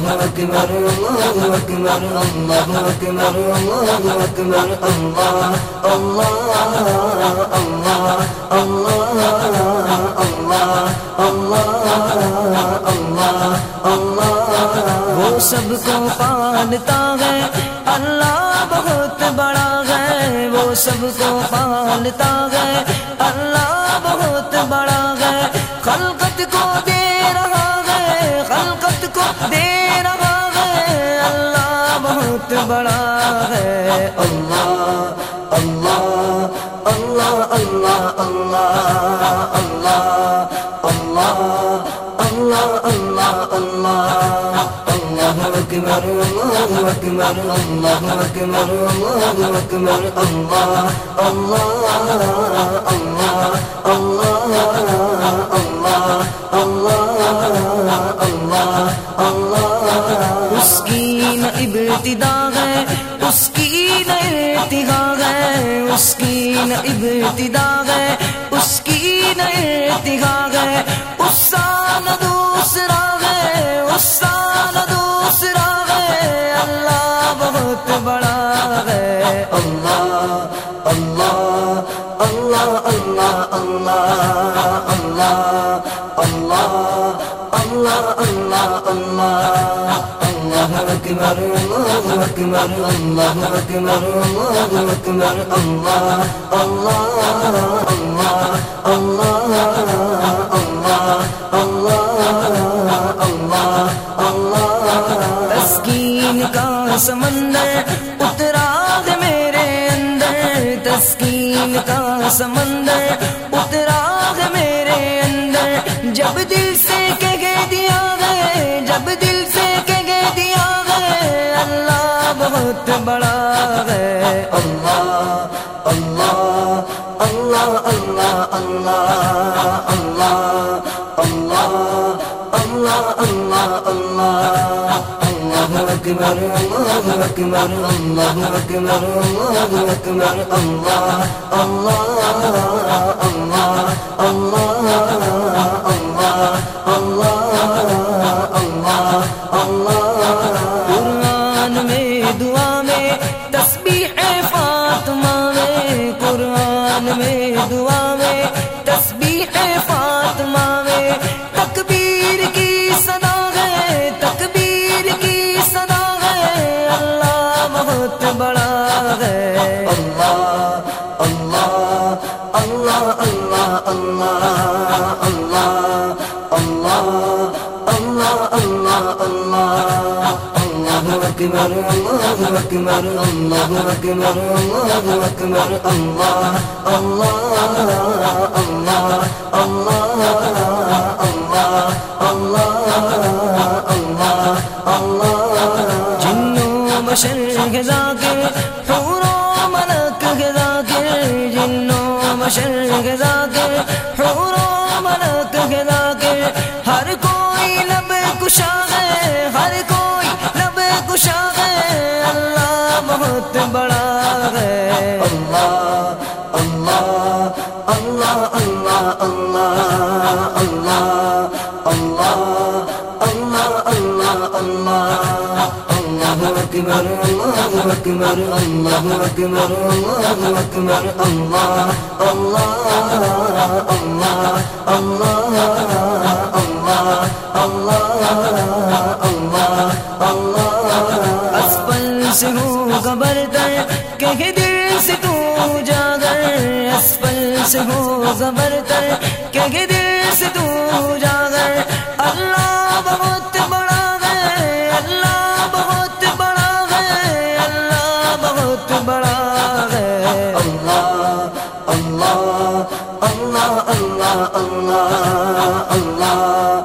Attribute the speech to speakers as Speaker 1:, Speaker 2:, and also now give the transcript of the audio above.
Speaker 1: اللہ اکبر اللہ اکبر اللہ اکبر اللہ اکبر اللہ اللہ اللہ اللہ اللہ اللہ اللہ
Speaker 2: وہ سب کو پالتا ہے اللہ بہت بڑا ہے وہ سب کو پالتا ہے اللہ بہت بڑا ہے خلقت کو دے دے رہا ہے اللہ بہت بڑا ہے
Speaker 1: اللہ اللہ اللہ اللہ اللہ اللہ اللہ اللہ اللہ اللہ اللہ اکبر اللہ اکبر اللہ اکبر اللہ اکبر اللہ اللہ اللہ اللہ
Speaker 2: اس کی نہ ارتقا ہے اس کی نہ ابتدا ہے اس کی نہ ارتقا ہے اس سال دوسرا ہے اس سال دوسرا ہے اللہ بہت بڑا ہے
Speaker 1: اللہ اللہ اللہ اللہ اللہ اللہ اللہ اللہ اللہ اللہ اللہ اکبر اللہ اکبر اللہ اکبر اللہ اکبر اللہ اللہ اللہ اللہ اللہ اللہ اللہ
Speaker 2: تسکین کا سمندر اترا ہے میرے اندر تسکین کا سمندر اترا ہے میرے اندر جب دل سے بہت بڑا ہے
Speaker 1: اللہ اللہ اللہ اللہ اللہ اللہ اللہ اللہ اللہ اللہ اللہ اکبر اللہ اکبر اللہ اکبر اللہ اکبر اللہ اللہ اللہ اللہ اللہ
Speaker 2: میں دعا میں تسبیح فاطمہ میں، تکبیر کی صدا ہے، تکبیر کی صدا ہے، اللہ بہت بڑا ہے۔
Speaker 1: اللہ اللہ اللہ اللہ اللہ اکبر اللہ اکبر اللہ اکبر اللہ اکبر اللہ اللہ اللہ اللہ اللہ اللہ اللہ
Speaker 2: جنوں بشر کے ذاکر حور و ملک کے ذاکر جنوں بشر کے ذاکر حور و ملک کے ہر کوئی لب کشا اللہ
Speaker 1: اللہ اللہ اللہ اللہ اللہ اللہ اللہ اللہ اللہ اللہ اکبر اللہ اکبر اللہ اکبر اللہ اللہ اللہ اللہ اللہ اللہ اللہ اللہ
Speaker 2: اسفل سے ہو گبر در کہ دل سے تو اسفل سے ہو زبر تر کہ دل سے تو جاگر۔ اللہ بہت بڑا ہے، اللہ بہت بڑا ہے، اللہ بہت بڑا ہے۔
Speaker 1: اللہ اللہ اللہ اللہ اللہ۔